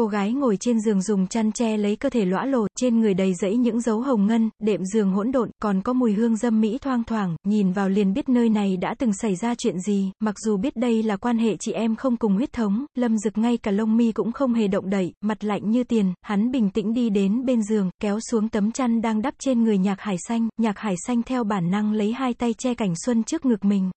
Cô gái ngồi trên giường dùng chăn che lấy cơ thể lõa lồ, trên người đầy rẫy những dấu hồng ngân, đệm giường hỗn độn, còn có mùi hương dâm mỹ thoang thoảng, nhìn vào liền biết nơi này đã từng xảy ra chuyện gì, mặc dù biết đây là quan hệ chị em không cùng huyết thống, Lâm Dực ngay cả lông mi cũng không hề động đậy, mặt lạnh như tiền, hắn bình tĩnh đi đến bên giường, kéo xuống tấm chăn đang đắp trên người nhạc hải xanh, nhạc hải xanh theo bản năng lấy hai tay che cảnh xuân trước ngực mình.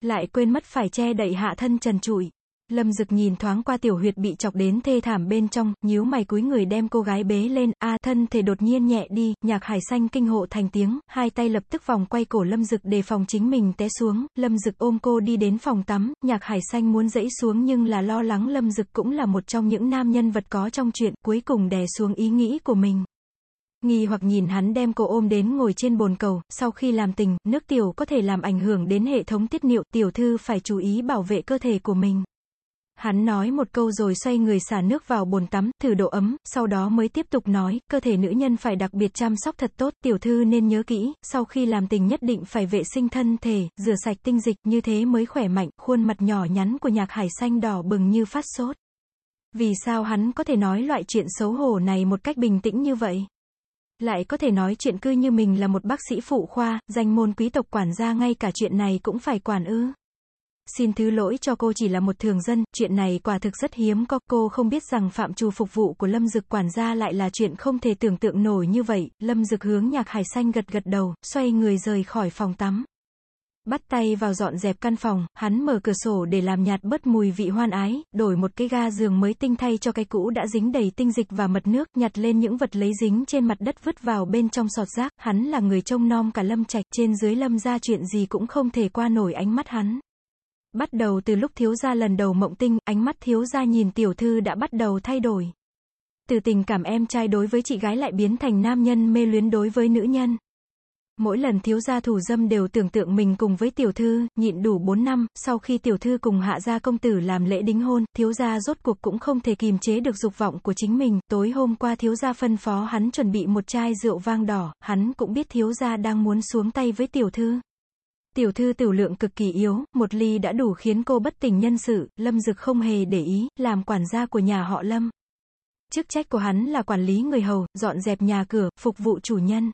Lại quên mất phải che đậy hạ thân trần trụi. Lâm Dực nhìn thoáng qua tiểu huyệt bị chọc đến thê thảm bên trong, nhíu mày cúi người đem cô gái bế lên, a thân thể đột nhiên nhẹ đi, nhạc hải xanh kinh hộ thành tiếng, hai tay lập tức vòng quay cổ Lâm Dực để phòng chính mình té xuống, Lâm Dực ôm cô đi đến phòng tắm, nhạc hải xanh muốn dẫy xuống nhưng là lo lắng Lâm Dực cũng là một trong những nam nhân vật có trong chuyện, cuối cùng đè xuống ý nghĩ của mình. Nghi hoặc nhìn hắn đem cô ôm đến ngồi trên bồn cầu, sau khi làm tình, nước tiểu có thể làm ảnh hưởng đến hệ thống tiết niệu, tiểu thư phải chú ý bảo vệ cơ thể của mình. Hắn nói một câu rồi xoay người xả nước vào bồn tắm, thử độ ấm, sau đó mới tiếp tục nói, cơ thể nữ nhân phải đặc biệt chăm sóc thật tốt, tiểu thư nên nhớ kỹ, sau khi làm tình nhất định phải vệ sinh thân thể, rửa sạch tinh dịch, như thế mới khỏe mạnh, khuôn mặt nhỏ nhắn của nhạc hải xanh đỏ bừng như phát sốt. Vì sao hắn có thể nói loại chuyện xấu hổ này một cách bình tĩnh như vậy? Lại có thể nói chuyện cư như mình là một bác sĩ phụ khoa, danh môn quý tộc quản gia ngay cả chuyện này cũng phải quản ư. Xin thứ lỗi cho cô chỉ là một thường dân, chuyện này quả thực rất hiếm có, cô không biết rằng phạm trù phục vụ của Lâm Dực quản gia lại là chuyện không thể tưởng tượng nổi như vậy, Lâm Dực hướng nhạc hải xanh gật gật đầu, xoay người rời khỏi phòng tắm. Bắt tay vào dọn dẹp căn phòng, hắn mở cửa sổ để làm nhạt bớt mùi vị hoan ái, đổi một cái ga giường mới tinh thay cho cái cũ đã dính đầy tinh dịch và mật nước, nhặt lên những vật lấy dính trên mặt đất vứt vào bên trong sọt rác, hắn là người trông nom cả lâm trạch, trên dưới lâm ra chuyện gì cũng không thể qua nổi ánh mắt hắn. Bắt đầu từ lúc thiếu gia lần đầu mộng tinh, ánh mắt thiếu gia nhìn tiểu thư đã bắt đầu thay đổi. Từ tình cảm em trai đối với chị gái lại biến thành nam nhân mê luyến đối với nữ nhân. Mỗi lần thiếu gia thủ dâm đều tưởng tượng mình cùng với tiểu thư, nhịn đủ 4 năm, sau khi tiểu thư cùng hạ gia công tử làm lễ đính hôn, thiếu gia rốt cuộc cũng không thể kìm chế được dục vọng của chính mình, tối hôm qua thiếu gia phân phó hắn chuẩn bị một chai rượu vang đỏ, hắn cũng biết thiếu gia đang muốn xuống tay với tiểu thư. Tiểu thư tiểu lượng cực kỳ yếu, một ly đã đủ khiến cô bất tỉnh nhân sự, Lâm Dực không hề để ý, làm quản gia của nhà họ Lâm. Chức trách của hắn là quản lý người hầu, dọn dẹp nhà cửa, phục vụ chủ nhân.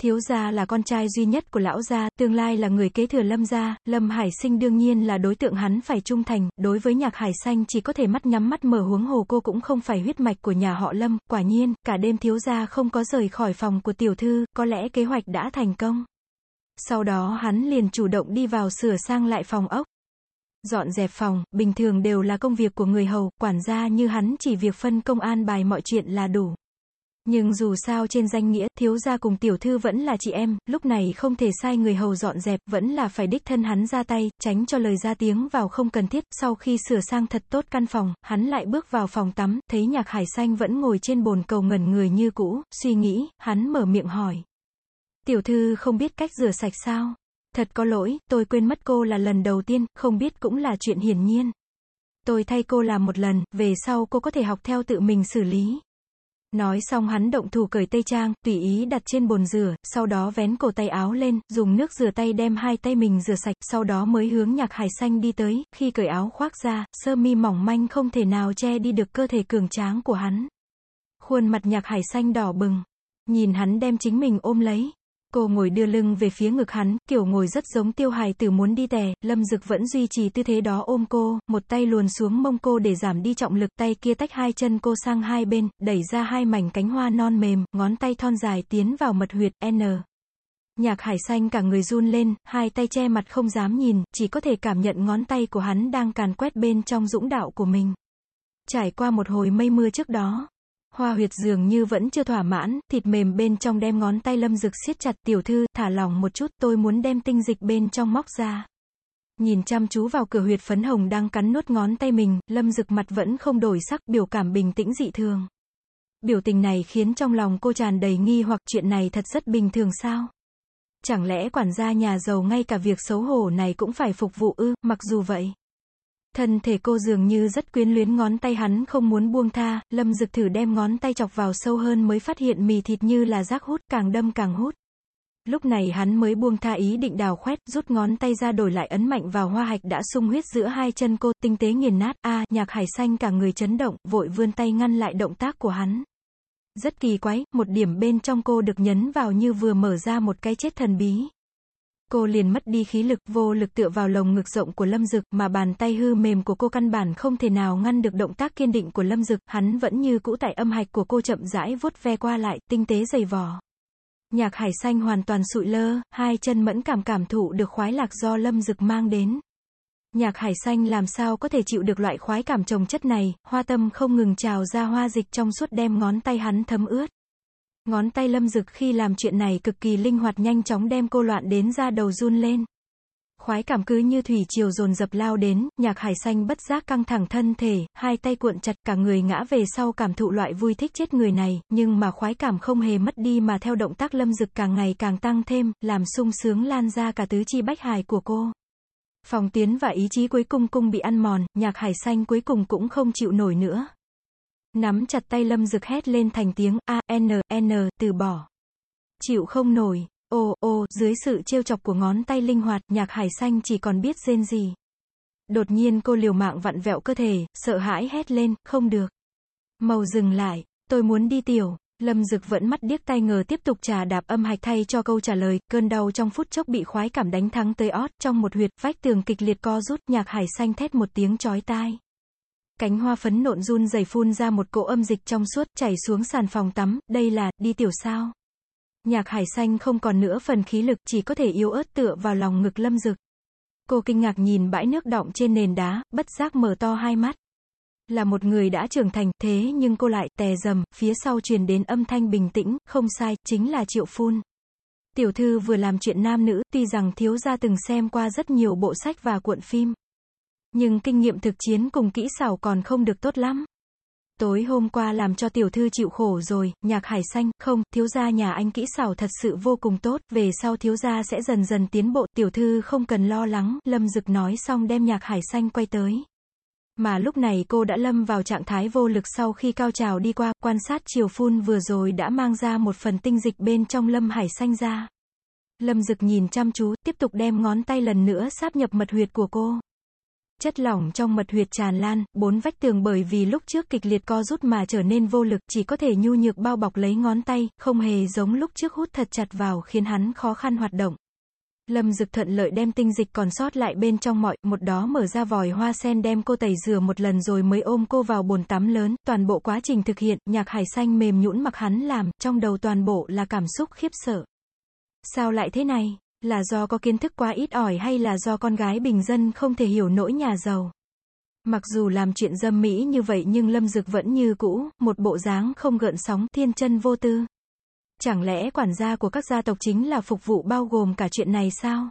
Thiếu gia là con trai duy nhất của lão gia, tương lai là người kế thừa Lâm gia, Lâm Hải Sinh đương nhiên là đối tượng hắn phải trung thành, đối với nhạc Hải Xanh chỉ có thể mắt nhắm mắt mở huống hồ cô cũng không phải huyết mạch của nhà họ Lâm, quả nhiên, cả đêm thiếu gia không có rời khỏi phòng của tiểu thư, có lẽ kế hoạch đã thành công. Sau đó hắn liền chủ động đi vào sửa sang lại phòng ốc. Dọn dẹp phòng, bình thường đều là công việc của người hầu, quản gia như hắn chỉ việc phân công an bài mọi chuyện là đủ. Nhưng dù sao trên danh nghĩa, thiếu gia cùng tiểu thư vẫn là chị em, lúc này không thể sai người hầu dọn dẹp, vẫn là phải đích thân hắn ra tay, tránh cho lời ra tiếng vào không cần thiết. Sau khi sửa sang thật tốt căn phòng, hắn lại bước vào phòng tắm, thấy nhạc hải xanh vẫn ngồi trên bồn cầu ngẩn người như cũ, suy nghĩ, hắn mở miệng hỏi. Tiểu thư không biết cách rửa sạch sao? Thật có lỗi, tôi quên mất cô là lần đầu tiên, không biết cũng là chuyện hiển nhiên. Tôi thay cô làm một lần, về sau cô có thể học theo tự mình xử lý. Nói xong hắn động thủ cởi tây trang, tùy ý đặt trên bồn rửa, sau đó vén cổ tay áo lên, dùng nước rửa tay đem hai tay mình rửa sạch, sau đó mới hướng nhạc hải xanh đi tới, khi cởi áo khoác ra, sơ mi mỏng manh không thể nào che đi được cơ thể cường tráng của hắn. Khuôn mặt nhạc hải xanh đỏ bừng, nhìn hắn đem chính mình ôm lấy. Cô ngồi đưa lưng về phía ngực hắn, kiểu ngồi rất giống tiêu hài tử muốn đi tè, lâm dực vẫn duy trì tư thế đó ôm cô, một tay luồn xuống mông cô để giảm đi trọng lực, tay kia tách hai chân cô sang hai bên, đẩy ra hai mảnh cánh hoa non mềm, ngón tay thon dài tiến vào mật huyệt, N. Nhạc hải xanh cả người run lên, hai tay che mặt không dám nhìn, chỉ có thể cảm nhận ngón tay của hắn đang càn quét bên trong dũng đạo của mình. Trải qua một hồi mây mưa trước đó, Hoa huyệt dường như vẫn chưa thỏa mãn, thịt mềm bên trong đem ngón tay lâm dực siết chặt tiểu thư, thả lòng một chút, tôi muốn đem tinh dịch bên trong móc ra. Nhìn chăm chú vào cửa huyệt phấn hồng đang cắn nuốt ngón tay mình, lâm dực mặt vẫn không đổi sắc, biểu cảm bình tĩnh dị thường. Biểu tình này khiến trong lòng cô tràn đầy nghi hoặc chuyện này thật rất bình thường sao? Chẳng lẽ quản gia nhà giàu ngay cả việc xấu hổ này cũng phải phục vụ ư, mặc dù vậy. Thân thể cô dường như rất quyến luyến ngón tay hắn không muốn buông tha, lâm dực thử đem ngón tay chọc vào sâu hơn mới phát hiện mì thịt như là rác hút, càng đâm càng hút. Lúc này hắn mới buông tha ý định đào khoét, rút ngón tay ra đổi lại ấn mạnh vào hoa hạch đã sung huyết giữa hai chân cô, tinh tế nghiền nát, a nhạc hải xanh cả người chấn động, vội vươn tay ngăn lại động tác của hắn. Rất kỳ quái, một điểm bên trong cô được nhấn vào như vừa mở ra một cái chết thần bí. Cô liền mất đi khí lực, vô lực tựa vào lồng ngực rộng của Lâm Dực, mà bàn tay hư mềm của cô căn bản không thể nào ngăn được động tác kiên định của Lâm Dực, hắn vẫn như cũ tại âm hạch của cô chậm rãi vuốt ve qua lại, tinh tế dày vò. Nhạc hải xanh hoàn toàn sụi lơ, hai chân mẫn cảm cảm thụ được khoái lạc do Lâm Dực mang đến. Nhạc hải xanh làm sao có thể chịu được loại khoái cảm trồng chất này, hoa tâm không ngừng trào ra hoa dịch trong suốt đem ngón tay hắn thấm ướt. Ngón tay lâm dực khi làm chuyện này cực kỳ linh hoạt nhanh chóng đem cô loạn đến ra đầu run lên. Khoái cảm cứ như thủy triều dồn dập lao đến, nhạc hải xanh bất giác căng thẳng thân thể, hai tay cuộn chặt cả người ngã về sau cảm thụ loại vui thích chết người này, nhưng mà khoái cảm không hề mất đi mà theo động tác lâm dực càng ngày càng tăng thêm, làm sung sướng lan ra cả tứ chi bách hài của cô. Phòng tiến và ý chí cuối cùng cung bị ăn mòn, nhạc hải xanh cuối cùng cũng không chịu nổi nữa. Nắm chặt tay lâm dực hét lên thành tiếng A, N, N, từ bỏ. Chịu không nổi, ô, ô, dưới sự trêu chọc của ngón tay linh hoạt, nhạc hải xanh chỉ còn biết rên gì. Đột nhiên cô liều mạng vặn vẹo cơ thể, sợ hãi hét lên, không được. Màu dừng lại, tôi muốn đi tiểu. Lâm Dực vẫn mắt điếc tay ngờ tiếp tục trà đạp âm hạch thay cho câu trả lời, cơn đau trong phút chốc bị khoái cảm đánh thắng tới ót, trong một huyệt, vách tường kịch liệt co rút, nhạc hải xanh thét một tiếng chói tai. Cánh hoa phấn nộn run dày phun ra một cỗ âm dịch trong suốt, chảy xuống sàn phòng tắm, đây là, đi tiểu sao. Nhạc hải xanh không còn nữa phần khí lực, chỉ có thể yếu ớt tựa vào lòng ngực lâm dực. Cô kinh ngạc nhìn bãi nước đọng trên nền đá, bất giác mở to hai mắt. Là một người đã trưởng thành, thế nhưng cô lại tè dầm, phía sau truyền đến âm thanh bình tĩnh, không sai, chính là Triệu Phun. Tiểu thư vừa làm chuyện nam nữ, tuy rằng thiếu gia từng xem qua rất nhiều bộ sách và cuộn phim. Nhưng kinh nghiệm thực chiến cùng kỹ xảo còn không được tốt lắm. Tối hôm qua làm cho tiểu thư chịu khổ rồi, nhạc hải xanh, không, thiếu gia nhà anh kỹ xảo thật sự vô cùng tốt, về sau thiếu gia sẽ dần dần tiến bộ, tiểu thư không cần lo lắng, lâm dực nói xong đem nhạc hải xanh quay tới. Mà lúc này cô đã lâm vào trạng thái vô lực sau khi cao trào đi qua, quan sát chiều phun vừa rồi đã mang ra một phần tinh dịch bên trong lâm hải xanh ra. Lâm dực nhìn chăm chú, tiếp tục đem ngón tay lần nữa sáp nhập mật huyệt của cô. Chất lỏng trong mật huyệt tràn lan, bốn vách tường bởi vì lúc trước kịch liệt co rút mà trở nên vô lực, chỉ có thể nhu nhược bao bọc lấy ngón tay, không hề giống lúc trước hút thật chặt vào khiến hắn khó khăn hoạt động. Lâm Dực thuận lợi đem tinh dịch còn sót lại bên trong mọi, một đó mở ra vòi hoa sen đem cô tẩy rửa một lần rồi mới ôm cô vào bồn tắm lớn, toàn bộ quá trình thực hiện, nhạc hải xanh mềm nhũn mặc hắn làm, trong đầu toàn bộ là cảm xúc khiếp sợ. Sao lại thế này? Là do có kiến thức quá ít ỏi hay là do con gái bình dân không thể hiểu nỗi nhà giàu? Mặc dù làm chuyện dâm mỹ như vậy nhưng Lâm Dực vẫn như cũ, một bộ dáng không gợn sóng, thiên chân vô tư. Chẳng lẽ quản gia của các gia tộc chính là phục vụ bao gồm cả chuyện này sao?